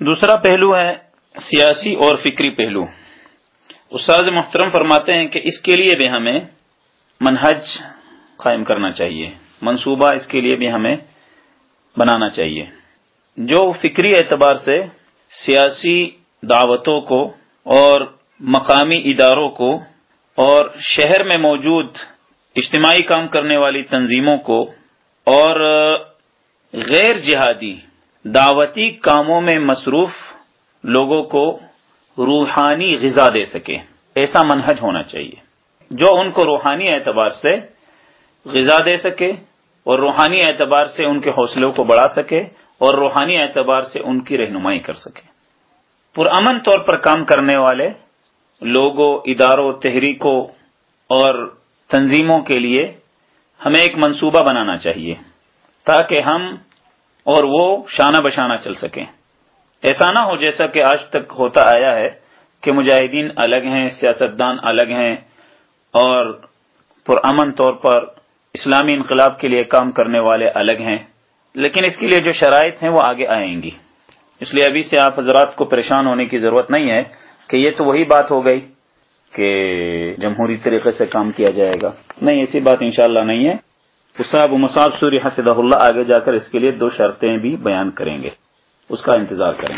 دوسرا پہلو ہے سیاسی اور فکری پہلو۔ استاذ محترم فرماتے ہیں کہ اس کے لیے بھی ہمیں منہج قائم کرنا چاہیے، منصوبہ اس کے لیے بھی ہمیں بنانا چاہیے۔ جو فکری اعتبار سے سیاسی دعوتوں کو اور مقامی اداروں کو اور شہر میں موجود اجتماعی کام کرنے والی تنظیموں کو اور غیر جہادی دعوتی کاموں میں مصروف لوگوں کو روحانی غذا دے سکے۔ ایسا منہج ہونا چاہیے۔ جو ان کو روحانی اعتبار سے غذا دے سکے اور روحانی اعتبار سے ان کے حوصلوں کو بڑھا سکے اور روحانی اعتبار سے ان کی رہنمائی کر سکے۔ پرامن طور پر کام کرنے والے لوگوں، اداروں، تحریکوں اور تنظیموں کے لیے ہمیں ایک منصوبہ بنانا چاہیے تاکہ ہم اور وہ شانہ بشانہ چل سکیں۔ ایسا نہ ہو جیسا کہ آج تک ہوتا آیا ہے کہ مجاہدین الگ ہیں، سیاستدان الگ ہیں اور پرامن طور پر اسلامی انقلاب کے لیے کام کرنے والے الگ ہیں۔ لیکن اس کے لیے جو شرائط ہیں وہ آگے آئیں گی۔ اس لیے ابھی سے آپ حضرات کو پریشان ہونے کی ضرورت نہیں ہے کہ یہ تو وہی بات ہو گئی کہ جمہوری طریقے سے کام کیا جائے گا۔ نہیں، ایسی بات انشاءاللہ نہیں ہے۔ اساب مصعب سوری حفظہ اللہ، آگے جا کر اس کے لیے دو شرطیں بھی بیان کریں گے۔ اس کا انتظار کریں۔